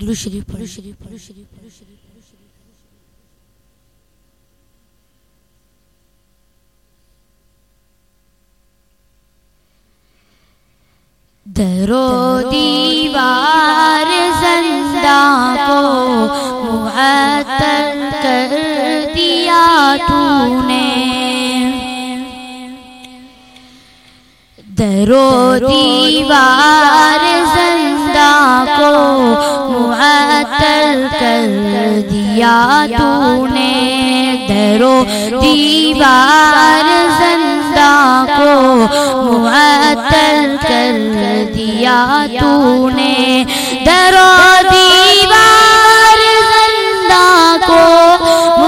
درو شریف پڑھو شریف پڑھو شریف پڑھو شریف درو دیوار زندہ کو معطل کر دیا تو نے درو دیوار کر دیا تو نے درو دیوار زندہ کو معطل کر دیا تو نے درو دیوار زندہ کو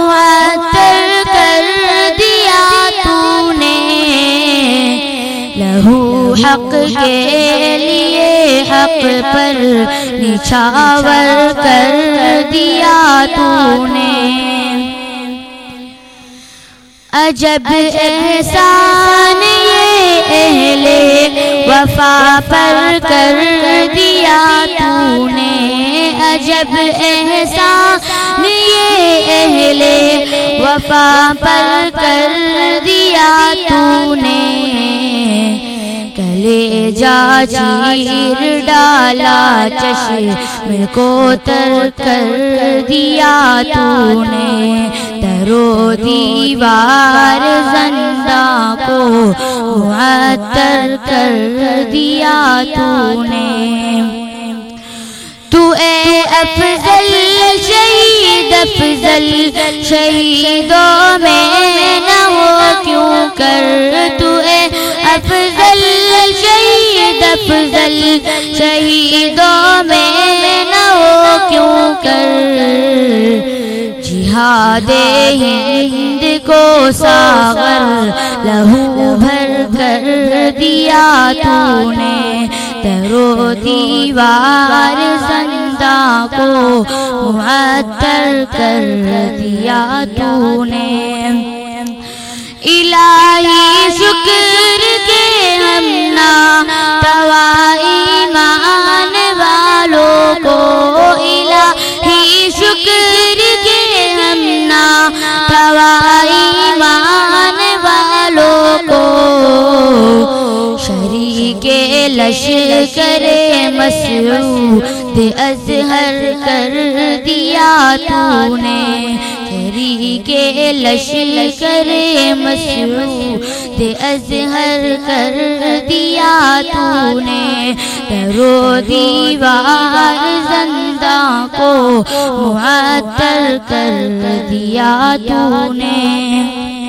معطل کر دیا تو نے لہو حق کے لیے حق پر نچھاور کر دیا تو نے عجب احسان یہ اہل وفا پر کر دیا تو نے عجب احسان یہ اہل وفا پر کر دیا تو نے جا چیر ڈالا چشم کو تر کر دیا تو نے۔ درو دیوار زندہ کو معطر کر دیا تو نے۔ تو اے افضل شہید، افضل شہیدوں میں افضل شہیدوں میں نہ ہو کیوں کر؟ جہاد ہند کو ساغر، لہو بھر کر دیا تو نے۔ درو دیوار زندہ کو معطر کر دیا تو نے۔ شریک لش کرے مسعود ازہر کر دیا تو نے۔ کے لش کرے مسعود ازہر کر دیا تو نے۔ درو دیوار زندہ کو معطل کر دیا تو نے۔